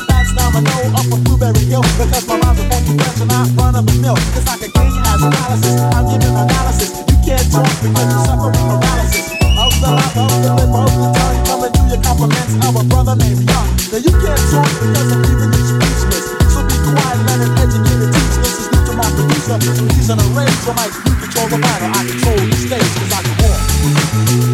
like that's now I know a blueberry hill because my rhymes are funky fresh and run up a mill. It's like a king has analysis. I'm giving analysis. You can't talk because you're suffering paralysis. Of the hop, of of the tongue, coming to your compliments. Our brother named Young. Now you can't talk because I'm leaving you speechless. So be quiet, let educated teach. This is new to my producer. He's an arranger, Mike. You control the matter, I control the stage because I can walk.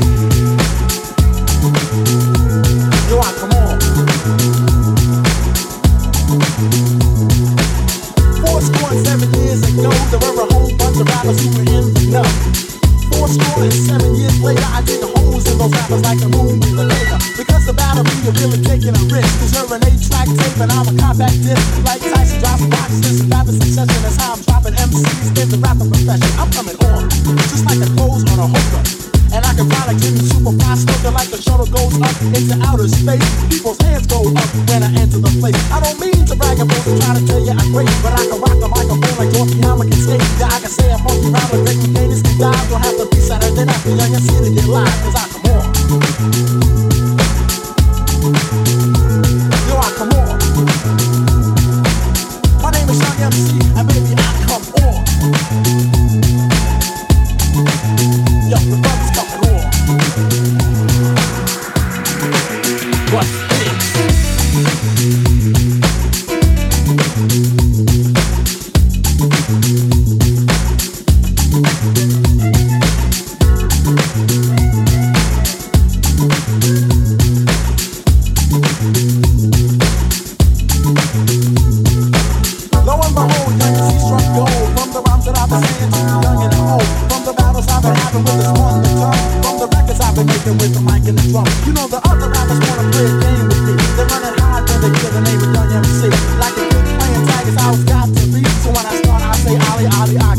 From the records I've been making with the mic and the drum. You know the other rappers wanna play a game with me. They're running high till they hear the name of Young MC. Like kids playing tag is how it's got to be. So when I start, I say Ollie, Ollie, I.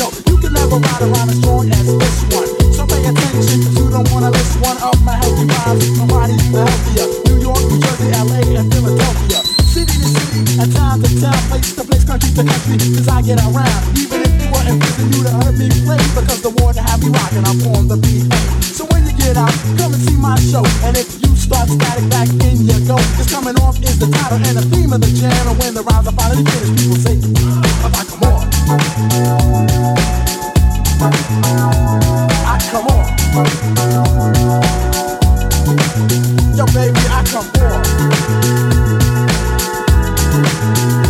Yo, you can never ride around as strong as this one. So pay attention, cause you don't wanna miss one of my healthy rhymes. My body's healthier. New York, New Jersey, LA, and Philadelphia. City to city, and town to town, place to place, country to country, I get around. Even you'd me because the war to have you. I'm on the beat. So when you get out, come and see my show. And if you start static back in coming off is the title and the theme of the channel. When the are finally finished, people say, I come on. I come on. Yo, baby, I come on.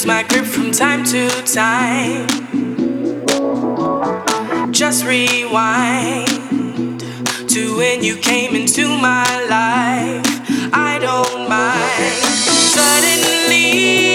lose my grip from time to time. Just rewind to when you came into my life. I don't mind. Suddenly.